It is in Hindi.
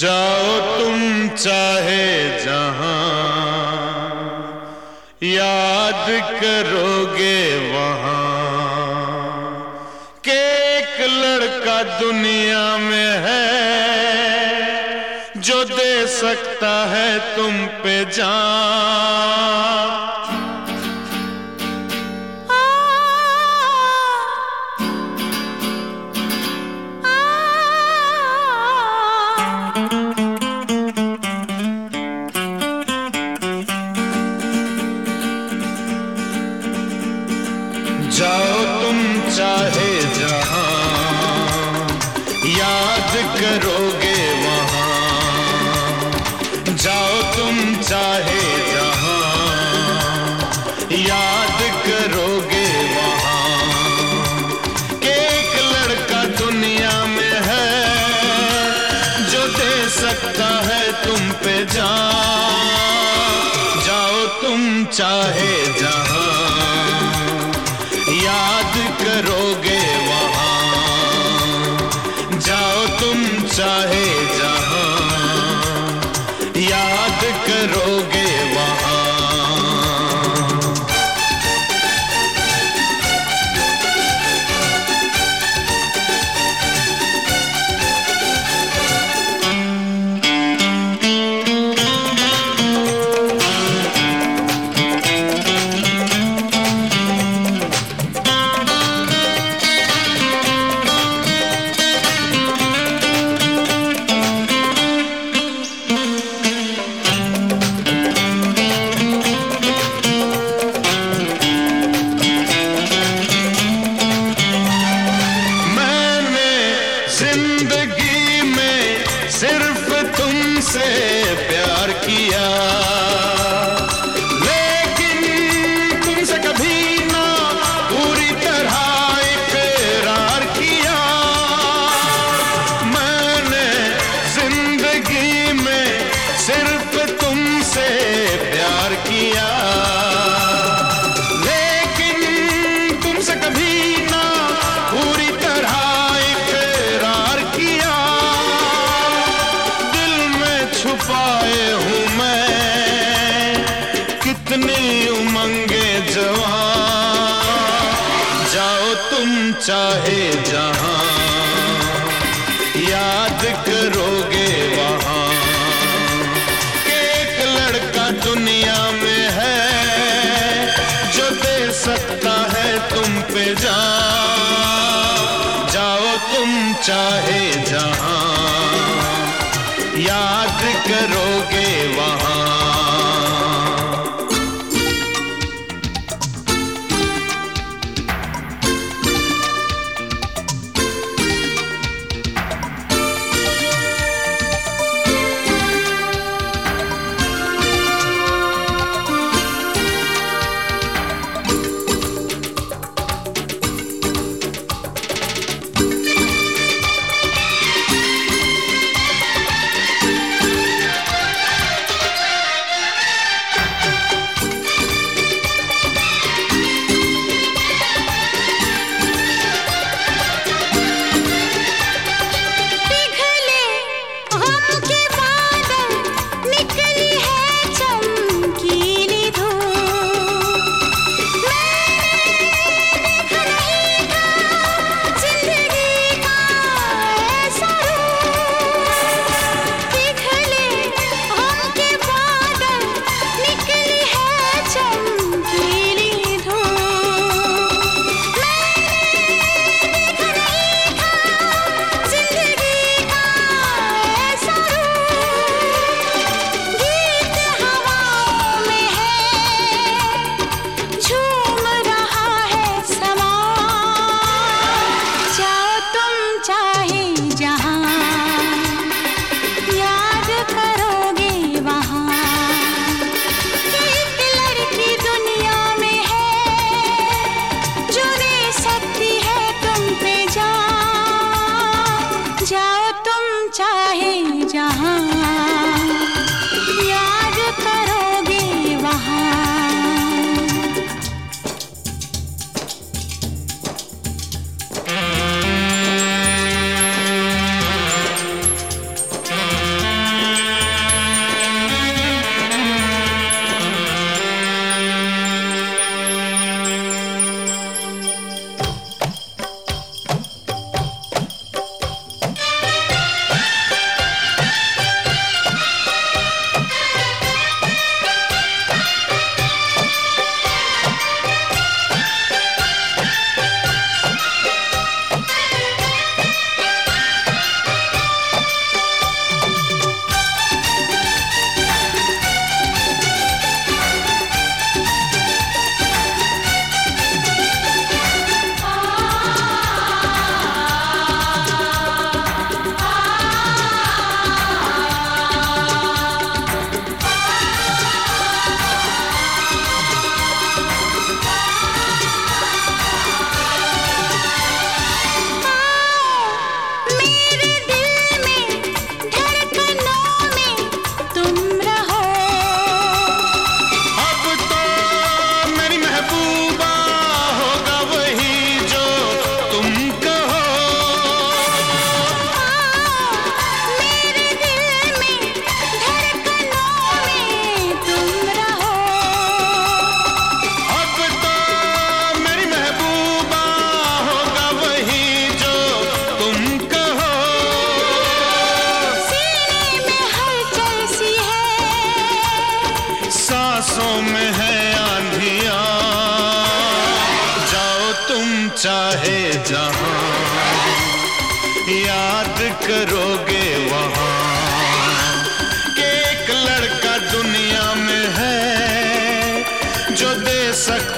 जाओ तुम चाहे जहाँ याद करोगे वहाँ के एक लड़का दुनिया में है सकता है तुम पे जान। चाहे जहाँ। याद करोगे वहाँ। एक लड़का दुनिया में है जो दे सकता है तुम पे जान। जाओ तुम चाहे जहाँ। किया लेकिन तुमसे कभी ना पूरी तरह इकरार किया। दिल में छुपाए हूँ मैं, कितनी उमंगे जवान। जाओ तुम चाहे जहाँ, याद करोगे पे जा। जाओ तुम चाहे जहाँ। चाहे जहाँ याद करोगे वहाँ। के एक लड़का दुनिया में है जो दे सकता